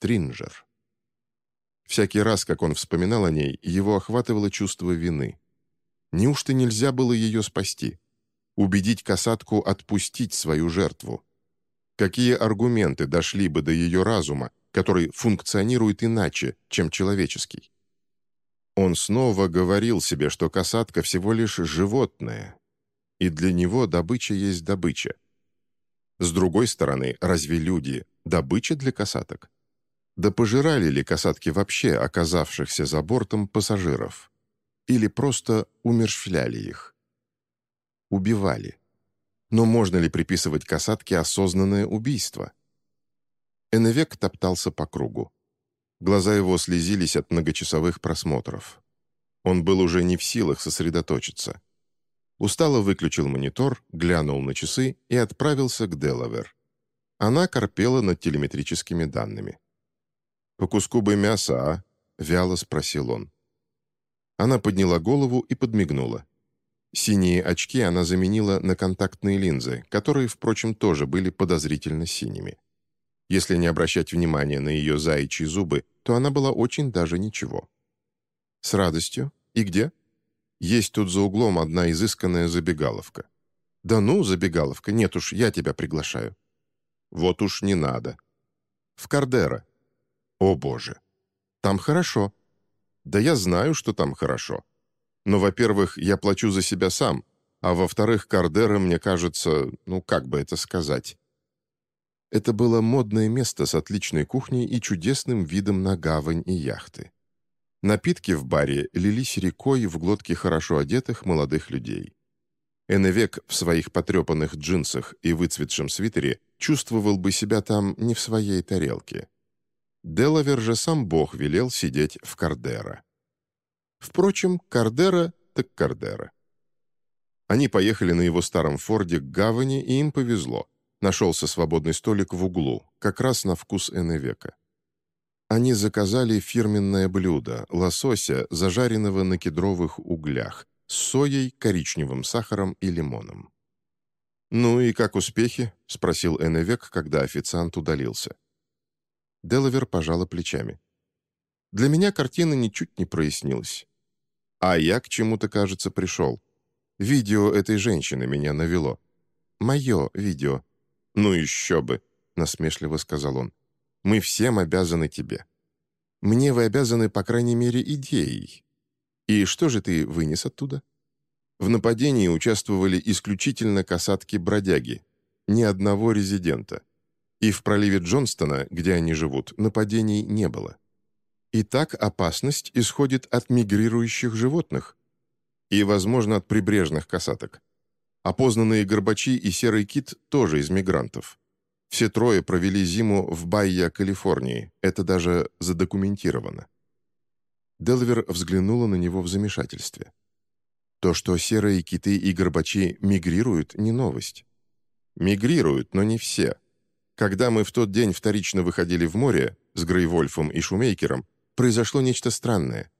Стринджер. Всякий раз, как он вспоминал о ней, его охватывало чувство вины. Неужто нельзя было ее спасти? Убедить касатку отпустить свою жертву? Какие аргументы дошли бы до ее разума, который функционирует иначе, чем человеческий? Он снова говорил себе, что касатка всего лишь животное, и для него добыча есть добыча. С другой стороны, разве люди – добыча для касаток? Да пожирали ли касатки вообще оказавшихся за бортом пассажиров? Или просто умерщвляли их? Убивали. Но можно ли приписывать касатке осознанное убийство? Эннвек топтался по кругу. Глаза его слезились от многочасовых просмотров. Он был уже не в силах сосредоточиться. Устало выключил монитор, глянул на часы и отправился к Делавер. Она корпела над телеметрическими данными. «По куску бы мяса, а?» — вяло спросил он. Она подняла голову и подмигнула. Синие очки она заменила на контактные линзы, которые, впрочем, тоже были подозрительно синими. Если не обращать внимания на ее заячьи зубы, то она была очень даже ничего. «С радостью. И где?» Есть тут за углом одна изысканная забегаловка. Да ну, забегаловка, нет уж, я тебя приглашаю. Вот уж не надо. В Кардера. О боже. Там хорошо. Да я знаю, что там хорошо. Но, во-первых, я плачу за себя сам, а во-вторых, Кардера, мне кажется, ну, как бы это сказать. Это было модное место с отличной кухней и чудесным видом на гавань и яхты. Напитки в баре лились рекой в глотки хорошо одетых молодых людей. Эннвек в своих потрепанных джинсах и выцветшем свитере чувствовал бы себя там не в своей тарелке. Делавер же сам бог велел сидеть в Кардера. Впрочем, Кардера так Кардера. Они поехали на его старом форде к гавани, и им повезло. Нашелся свободный столик в углу, как раз на вкус Эннвека. Они заказали фирменное блюдо – лосося, зажаренного на кедровых углях, с соей, коричневым сахаром и лимоном. «Ну и как успехи?» – спросил Эннвек, когда официант удалился. Делавер пожала плечами. «Для меня картина ничуть не прояснилась. А я к чему-то, кажется, пришел. Видео этой женщины меня навело. Мое видео. Ну еще бы!» – насмешливо сказал он. Мы всем обязаны тебе. Мне вы обязаны, по крайней мере, идеей. И что же ты вынес оттуда? В нападении участвовали исключительно касатки-бродяги, ни одного резидента. И в проливе Джонстона, где они живут, нападений не было. Итак, опасность исходит от мигрирующих животных и, возможно, от прибрежных касаток. Опознанные горбачи и серый кит тоже из мигрантов. Все трое провели зиму в Байя, Калифорнии. Это даже задокументировано. Делвер взглянула на него в замешательстве. То, что серые киты и горбачи мигрируют, не новость. Мигрируют, но не все. Когда мы в тот день вторично выходили в море с Грейвольфом и Шумейкером, произошло нечто странное.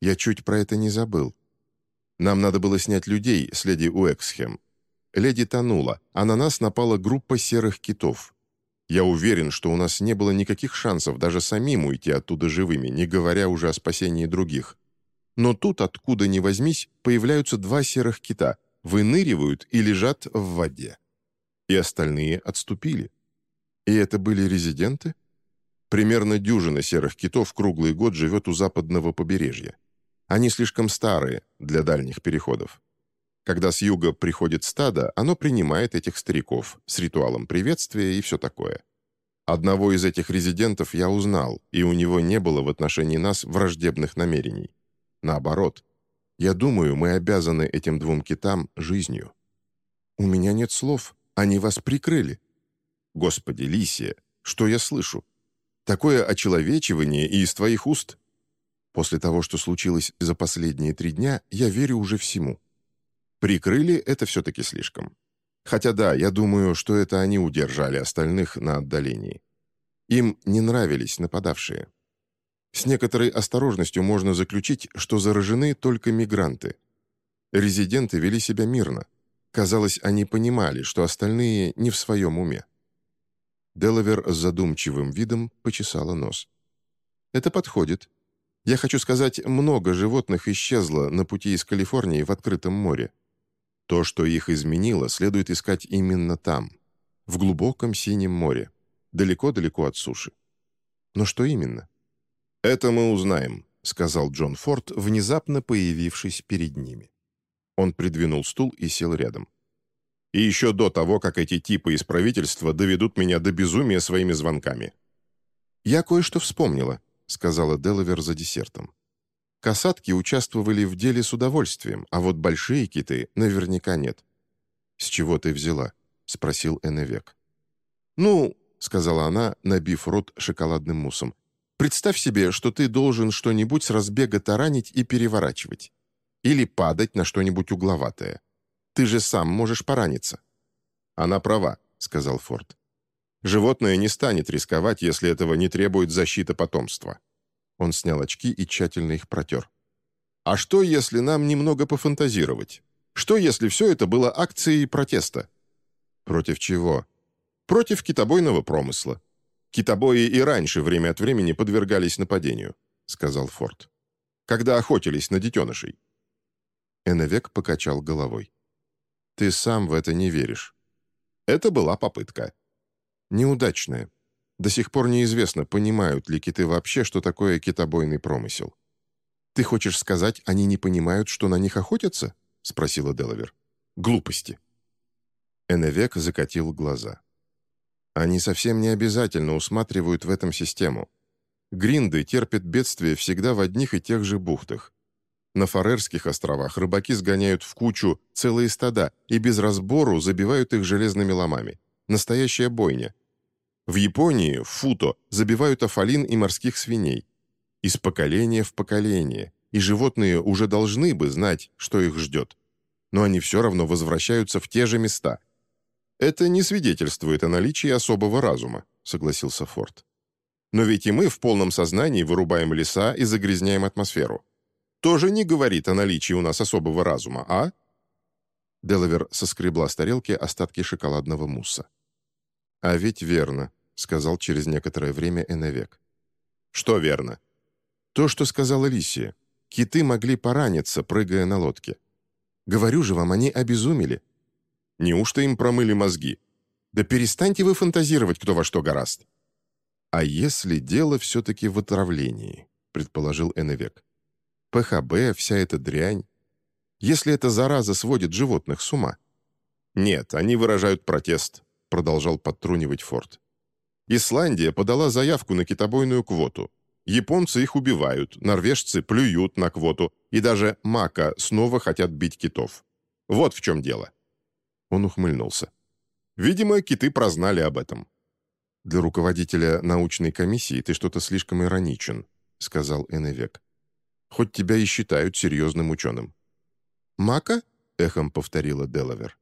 Я чуть про это не забыл. Нам надо было снять людей с леди Уэксхем. Леди тонула, а на нас напала группа серых китов. Я уверен, что у нас не было никаких шансов даже самим уйти оттуда живыми, не говоря уже о спасении других. Но тут, откуда ни возьмись, появляются два серых кита, выныривают и лежат в воде. И остальные отступили. И это были резиденты? Примерно дюжина серых китов круглый год живет у западного побережья. Они слишком старые для дальних переходов. Когда с юга приходит стадо, оно принимает этих стариков с ритуалом приветствия и все такое. Одного из этих резидентов я узнал, и у него не было в отношении нас враждебных намерений. Наоборот, я думаю, мы обязаны этим двум китам жизнью. У меня нет слов, они вас прикрыли. Господи, Лисия, что я слышу? Такое очеловечивание и из твоих уст? После того, что случилось за последние три дня, я верю уже всему. Прикрыли — это все-таки слишком. Хотя да, я думаю, что это они удержали остальных на отдалении. Им не нравились нападавшие. С некоторой осторожностью можно заключить, что заражены только мигранты. Резиденты вели себя мирно. Казалось, они понимали, что остальные не в своем уме. Делавер с задумчивым видом почесала нос. «Это подходит. Я хочу сказать, много животных исчезло на пути из Калифорнии в открытом море. То, что их изменило, следует искать именно там, в глубоком синем море, далеко-далеко от суши. Но что именно? «Это мы узнаем», — сказал Джон Форд, внезапно появившись перед ними. Он придвинул стул и сел рядом. «И еще до того, как эти типы из правительства доведут меня до безумия своими звонками». «Я кое-что вспомнила», — сказала Делавер за десертом. Касатки участвовали в деле с удовольствием, а вот большие киты наверняка нет. «С чего ты взяла?» — спросил Эннвек. «Ну», — сказала она, набив рот шоколадным муссом, «представь себе, что ты должен что-нибудь с разбега таранить и переворачивать. Или падать на что-нибудь угловатое. Ты же сам можешь пораниться». «Она права», — сказал Форд. «Животное не станет рисковать, если этого не требует защита потомства». Он снял очки и тщательно их протер. «А что, если нам немного пофантазировать? Что, если все это было акцией протеста?» «Против чего?» «Против китобойного промысла. Китобои и раньше время от времени подвергались нападению», — сказал Форд. «Когда охотились на детенышей». Эновек покачал головой. «Ты сам в это не веришь». Это была попытка. Неудачная. До сих пор неизвестно, понимают ли киты вообще, что такое китобойный промысел. «Ты хочешь сказать, они не понимают, что на них охотятся?» — спросила Делавер. «Глупости». Эневек закатил глаза. «Они совсем не обязательно усматривают в этом систему. Гринды терпят бедствие всегда в одних и тех же бухтах. На Фарерских островах рыбаки сгоняют в кучу целые стада и без разбору забивают их железными ломами. Настоящая бойня, в Японии, в футо, забивают афалин и морских свиней. Из поколения в поколение. И животные уже должны бы знать, что их ждет. Но они все равно возвращаются в те же места. «Это не свидетельствует о наличии особого разума», — согласился Форд. «Но ведь и мы в полном сознании вырубаем леса и загрязняем атмосферу. Тоже не говорит о наличии у нас особого разума, а?» Делавер соскребла с тарелки остатки шоколадного мусса. «А ведь верно», сказал через некоторое время Эневек. «Что верно?» «То, что сказала Лисия. Киты могли пораниться, прыгая на лодке. Говорю же вам, они обезумели». «Неужто им промыли мозги?» «Да перестаньте вы фантазировать, кто во что гораст». «А если дело все-таки в отравлении?» — предположил Эневек. «ПХБ, вся эта дрянь. Если эта зараза сводит животных с ума». «Нет, они выражают протест», — продолжал подтрунивать Форд. Исландия подала заявку на китобойную квоту. Японцы их убивают, норвежцы плюют на квоту, и даже мака снова хотят бить китов. Вот в чем дело. Он ухмыльнулся. Видимо, киты прознали об этом. «Для руководителя научной комиссии ты что-то слишком ироничен», — сказал Эневек. «Хоть тебя и считают серьезным ученым». «Мака?» — эхом повторила Делавер.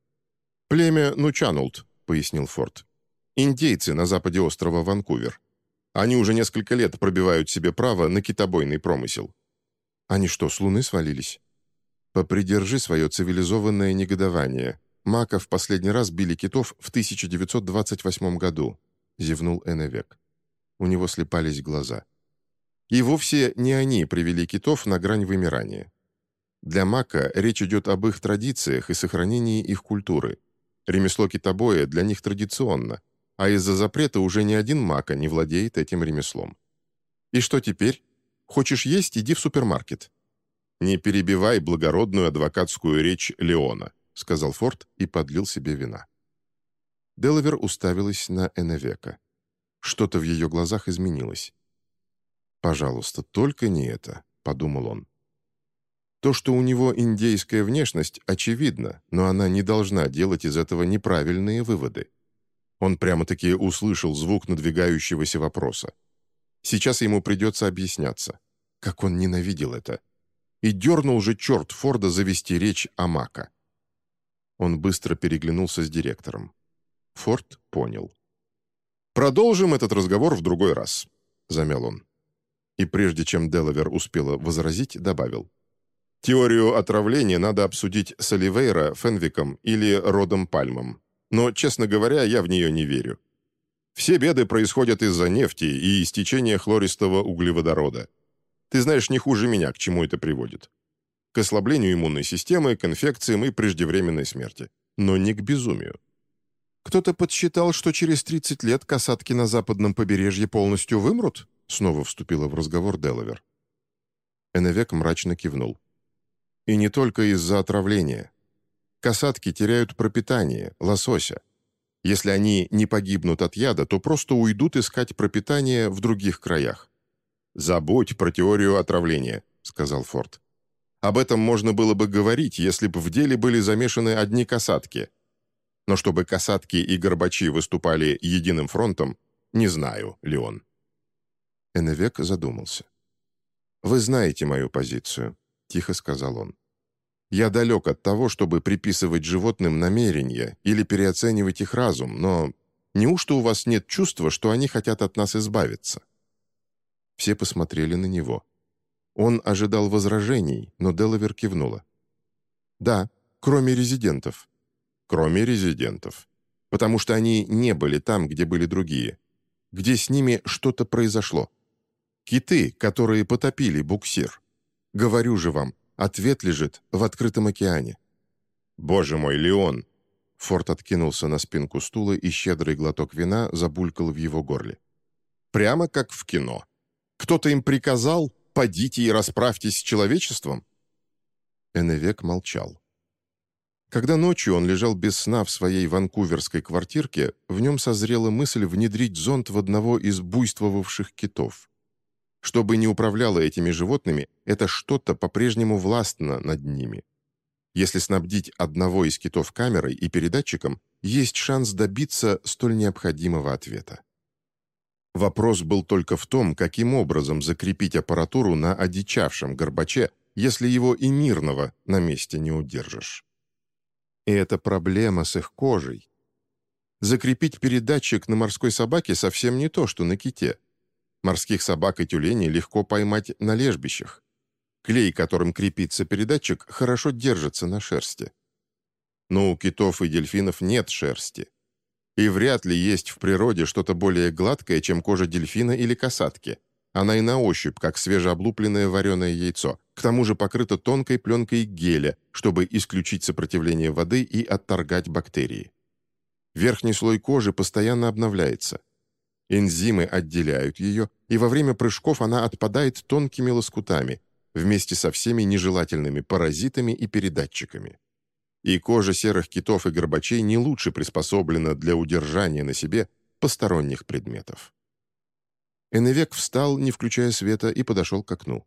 «Племя Нучанулт», — пояснил Форд. Индейцы на западе острова Ванкувер. Они уже несколько лет пробивают себе право на китобойный промысел. Они что, с Луны свалились? Попридержи свое цивилизованное негодование. Мака в последний раз били китов в 1928 году, зевнул Эневек. У него слепались глаза. И вовсе не они привели китов на грань вымирания. Для Мака речь идет об их традициях и сохранении их культуры. Ремесло китобоя для них традиционно, а из-за запрета уже ни один мака не владеет этим ремеслом. И что теперь? Хочешь есть, иди в супермаркет. «Не перебивай благородную адвокатскую речь Леона», сказал Форд и подлил себе вина. Делавер уставилась на Эневека. Что-то в ее глазах изменилось. «Пожалуйста, только не это», — подумал он. То, что у него индейская внешность, очевидно, но она не должна делать из этого неправильные выводы. Он прямо-таки услышал звук надвигающегося вопроса. Сейчас ему придется объясняться. Как он ненавидел это. И дернул же черт Форда завести речь о Мака. Он быстро переглянулся с директором. Форд понял. «Продолжим этот разговор в другой раз», — замял он. И прежде чем Делавер успела возразить, добавил. «Теорию отравления надо обсудить с Оливейра, Фенвиком или Родом Пальмом но, честно говоря, я в нее не верю. Все беды происходят из-за нефти и истечения хлористого углеводорода. Ты знаешь не хуже меня, к чему это приводит. К ослаблению иммунной системы, к инфекциям и преждевременной смерти. Но не к безумию. Кто-то подсчитал, что через 30 лет касатки на западном побережье полностью вымрут? Снова вступила в разговор Делавер. Эннвек мрачно кивнул. И не только из-за отравления. Касатки теряют пропитание, лосося. Если они не погибнут от яда, то просто уйдут искать пропитание в других краях. «Забудь про теорию отравления», — сказал Форд. «Об этом можно было бы говорить, если бы в деле были замешаны одни касатки. Но чтобы касатки и горбачи выступали единым фронтом, не знаю, Леон». Эннвек задумался. «Вы знаете мою позицию», — тихо сказал он. Я далек от того, чтобы приписывать животным намерения или переоценивать их разум, но неужто у вас нет чувства, что они хотят от нас избавиться?» Все посмотрели на него. Он ожидал возражений, но Делавер кивнула. «Да, кроме резидентов». «Кроме резидентов. Потому что они не были там, где были другие. Где с ними что-то произошло. Киты, которые потопили буксир. Говорю же вам, Ответ лежит в открытом океане. «Боже мой, Леон!» Форд откинулся на спинку стула, и щедрый глоток вина забулькал в его горле. «Прямо как в кино. Кто-то им приказал, подите и расправьтесь с человечеством?» Эннвек молчал. Когда ночью он лежал без сна в своей ванкуверской квартирке, в нем созрела мысль внедрить зонд в одного из буйствовавших китов. Что бы ни управляло этими животными, это что-то по-прежнему властно над ними. Если снабдить одного из китов камерой и передатчиком, есть шанс добиться столь необходимого ответа. Вопрос был только в том, каким образом закрепить аппаратуру на одичавшем горбаче, если его и мирного на месте не удержишь. И это проблема с их кожей. Закрепить передатчик на морской собаке совсем не то, что на ките. Морских собак и тюленей легко поймать на лежбищах. Клей, которым крепится передатчик, хорошо держится на шерсти. Но у китов и дельфинов нет шерсти. И вряд ли есть в природе что-то более гладкое, чем кожа дельфина или касатки. Она и на ощупь, как свежеоблупленное вареное яйцо, к тому же покрыта тонкой пленкой геля, чтобы исключить сопротивление воды и отторгать бактерии. Верхний слой кожи постоянно обновляется. Энзимы отделяют ее, и во время прыжков она отпадает тонкими лоскутами, вместе со всеми нежелательными паразитами и передатчиками. И кожа серых китов и горбачей не лучше приспособлена для удержания на себе посторонних предметов. Эневек встал, не включая света, и подошел к окну.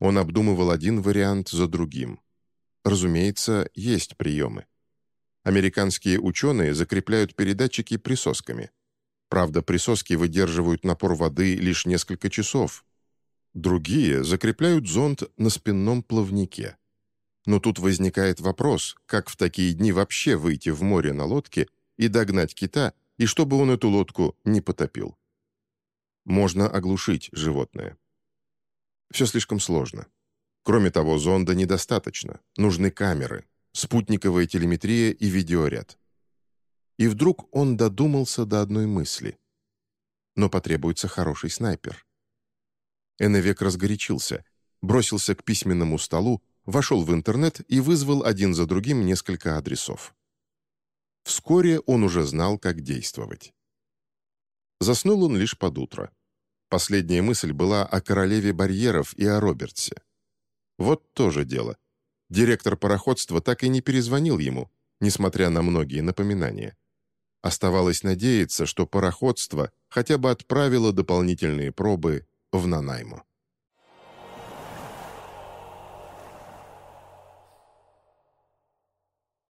Он обдумывал один вариант за другим. Разумеется, есть приемы. Американские ученые закрепляют передатчики присосками – Правда, присоски выдерживают напор воды лишь несколько часов. Другие закрепляют зонд на спинном плавнике. Но тут возникает вопрос, как в такие дни вообще выйти в море на лодке и догнать кита, и чтобы он эту лодку не потопил. Можно оглушить животное. Все слишком сложно. Кроме того, зонда недостаточно. Нужны камеры, спутниковая телеметрия и видеоряд. И вдруг он додумался до одной мысли. Но потребуется хороший снайпер. Эннвек разгорячился, бросился к письменному столу, вошел в интернет и вызвал один за другим несколько адресов. Вскоре он уже знал, как действовать. Заснул он лишь под утро. Последняя мысль была о королеве барьеров и о Робертсе. Вот то же дело. Директор пароходства так и не перезвонил ему, несмотря на многие напоминания. Оставалось надеяться, что пароходство хотя бы отправило дополнительные пробы в Нанайму.